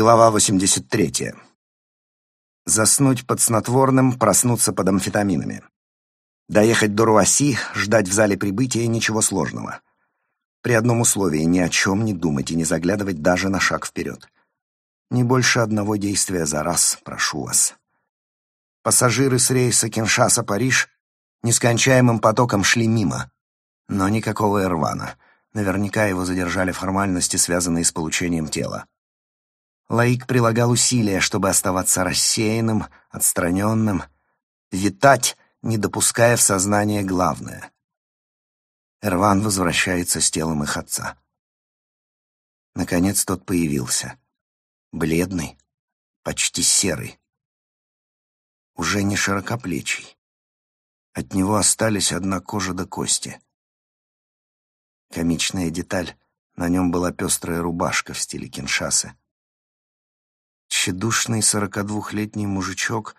Глава 83. Заснуть под снотворным, проснуться под амфетаминами. Доехать до Руаси, ждать в зале прибытия — ничего сложного. При одном условии — ни о чем не думать и не заглядывать даже на шаг вперед. Не больше одного действия за раз, прошу вас. Пассажиры с рейса Киншаса-Париж нескончаемым потоком шли мимо, но никакого Эрвана. Наверняка его задержали формальности, связанные с получением тела. Лаик прилагал усилия, чтобы оставаться рассеянным, отстраненным, витать, не допуская в сознание главное. Эрван возвращается с телом их отца. Наконец тот появился. Бледный, почти серый. Уже не широкоплечий. От него остались одна кожа до кости. Комичная деталь — на нем была пестрая рубашка в стиле киншасы. Тщедушный сорокадвухлетний мужичок,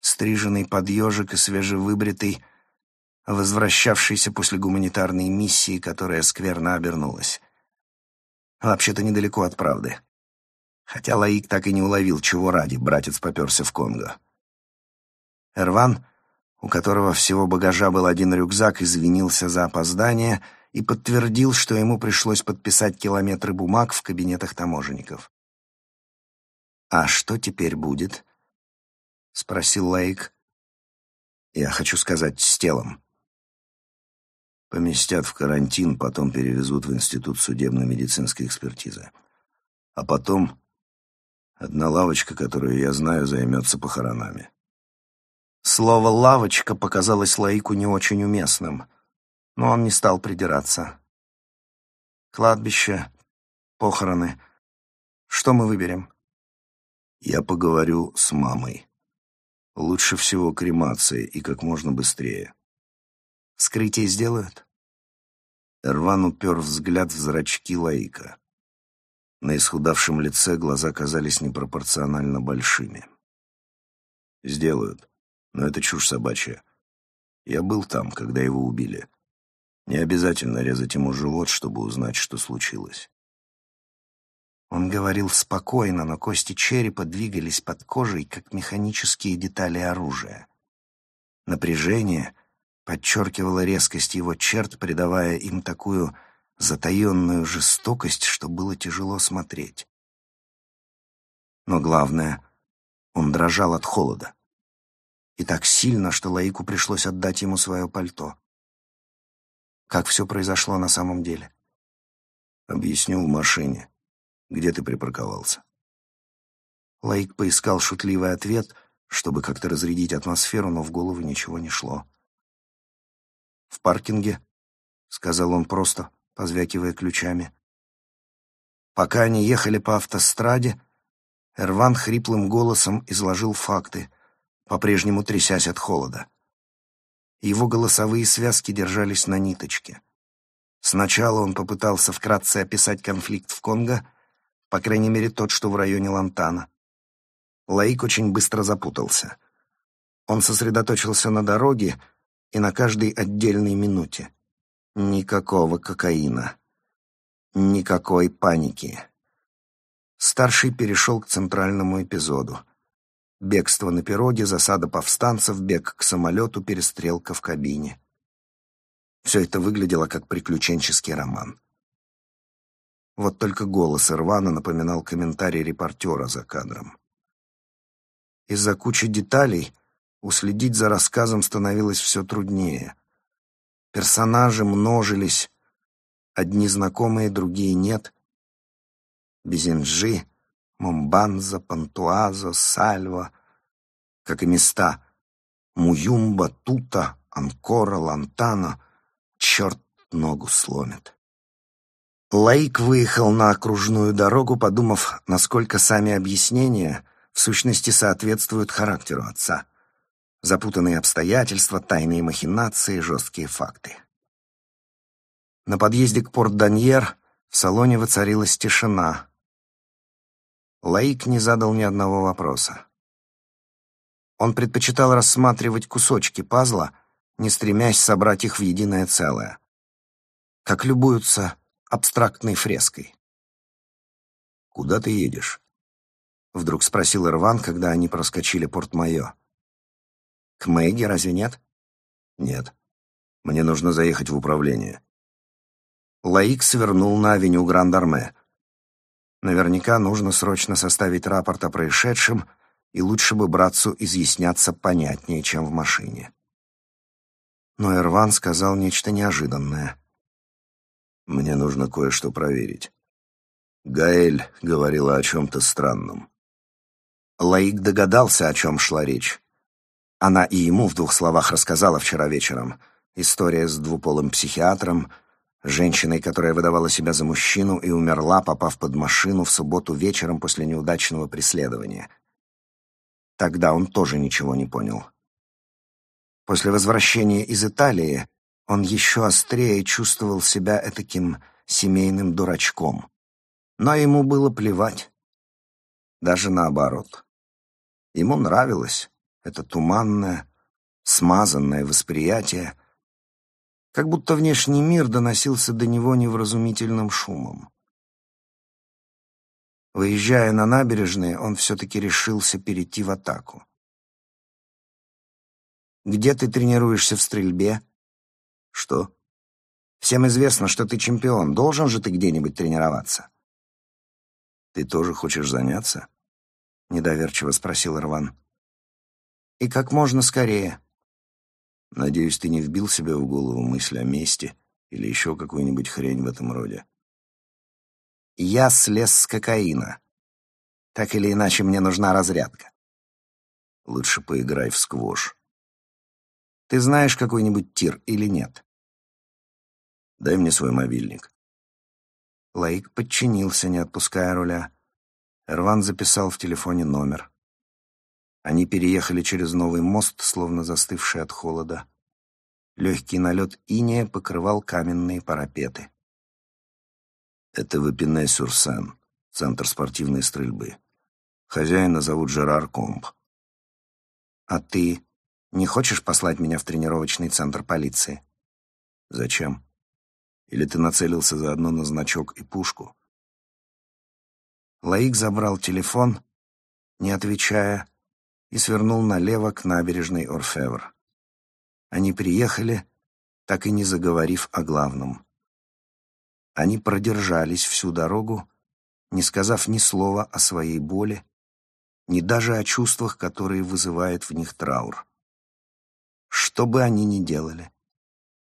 стриженный под ежик и свежевыбритый, возвращавшийся после гуманитарной миссии, которая скверно обернулась. Вообще-то недалеко от правды. Хотя Лаик так и не уловил, чего ради братец поперся в Конго. Эрван, у которого всего багажа был один рюкзак, извинился за опоздание и подтвердил, что ему пришлось подписать километры бумаг в кабинетах таможенников. «А что теперь будет?» — спросил Лейк. «Я хочу сказать, с телом». Поместят в карантин, потом перевезут в Институт судебно-медицинской экспертизы. А потом одна лавочка, которую я знаю, займется похоронами. Слово «лавочка» показалось Лаику не очень уместным, но он не стал придираться. Кладбище, похороны. Что мы выберем? Я поговорю с мамой. Лучше всего кремация и как можно быстрее. Вскрытие сделают? Эрван упер взгляд в зрачки Лаика. На исхудавшем лице глаза казались непропорционально большими. «Сделают, но это чушь собачья. Я был там, когда его убили. Не обязательно резать ему живот, чтобы узнать, что случилось. Он говорил спокойно, но кости черепа двигались под кожей, как механические детали оружия. Напряжение подчеркивало резкость его черт, придавая им такую затаенную жестокость, что было тяжело смотреть. Но главное, он дрожал от холода. И так сильно, что Лаику пришлось отдать ему свое пальто. Как все произошло на самом деле? Объясню в машине. Где ты припарковался?» Лайк поискал шутливый ответ, чтобы как-то разрядить атмосферу, но в голову ничего не шло. «В паркинге», — сказал он просто, позвякивая ключами. Пока они ехали по автостраде, Эрван хриплым голосом изложил факты, по-прежнему трясясь от холода. Его голосовые связки держались на ниточке. Сначала он попытался вкратце описать конфликт в Конго — по крайней мере, тот, что в районе Лантана. Лаик очень быстро запутался. Он сосредоточился на дороге и на каждой отдельной минуте. Никакого кокаина. Никакой паники. Старший перешел к центральному эпизоду. Бегство на пироге, засада повстанцев, бег к самолету, перестрелка в кабине. Все это выглядело как приключенческий роман. Вот только голос Ирвана напоминал комментарий репортера за кадром. Из-за кучи деталей уследить за рассказом становилось все труднее. Персонажи множились, одни знакомые, другие нет. Безинджи, Момбанза, Пантуазо, Сальва, как и места Муюмба, Тута, Анкора, Лантана, черт ногу сломит. Лаик выехал на окружную дорогу, подумав, насколько сами объяснения в сущности соответствуют характеру отца. Запутанные обстоятельства, тайные махинации, жесткие факты. На подъезде к Порт-Даньер в салоне воцарилась тишина. Лаик не задал ни одного вопроса. Он предпочитал рассматривать кусочки пазла, не стремясь собрать их в единое целое. Как любуются абстрактной фреской. «Куда ты едешь?» Вдруг спросил Ирван, когда они проскочили порт-майо. «К Мэгги разве нет?» «Нет. Мне нужно заехать в управление». Лаик свернул на авеню Гранд-Арме. Наверняка нужно срочно составить рапорт о происшедшем, и лучше бы братцу изъясняться понятнее, чем в машине. Но Ирван сказал нечто неожиданное. «Мне нужно кое-что проверить». Гаэль говорила о чем-то странном. Лаик догадался, о чем шла речь. Она и ему в двух словах рассказала вчера вечером. История с двуполым психиатром, женщиной, которая выдавала себя за мужчину и умерла, попав под машину в субботу вечером после неудачного преследования. Тогда он тоже ничего не понял. После возвращения из Италии он еще острее чувствовал себя этаким семейным дурачком. Но ему было плевать. Даже наоборот. Ему нравилось это туманное, смазанное восприятие, как будто внешний мир доносился до него невразумительным шумом. Выезжая на набережные, он все-таки решился перейти в атаку. «Где ты тренируешься в стрельбе?» «Что?» «Всем известно, что ты чемпион. Должен же ты где-нибудь тренироваться?» «Ты тоже хочешь заняться?» — недоверчиво спросил Ирван. «И как можно скорее». «Надеюсь, ты не вбил себе в голову мысль о мести или еще какую-нибудь хрень в этом роде?» «Я слез с кокаина. Так или иначе, мне нужна разрядка». «Лучше поиграй в сквош». «Ты знаешь какой-нибудь тир или нет?» «Дай мне свой мобильник». Лаик подчинился, не отпуская руля. Эрван записал в телефоне номер. Они переехали через новый мост, словно застывший от холода. Легкий налет иния покрывал каменные парапеты. Это Вепине-Сюрсен, центр спортивной стрельбы. Хозяина зовут Жерар Комп. А ты не хочешь послать меня в тренировочный центр полиции? Зачем? Или ты нацелился заодно на значок и пушку? Лаик забрал телефон, не отвечая, и свернул налево к набережной Орфевр. Они приехали, так и не заговорив о главном. Они продержались всю дорогу, не сказав ни слова о своей боли, ни даже о чувствах, которые вызывает в них траур. Что бы они ни делали,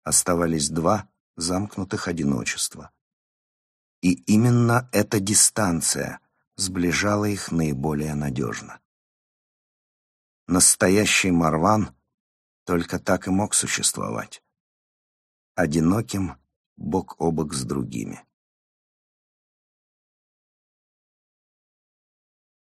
оставались два замкнутых одиночества. И именно эта дистанция сближала их наиболее надежно. Настоящий Марван только так и мог существовать. Одиноким, бок о бок с другими.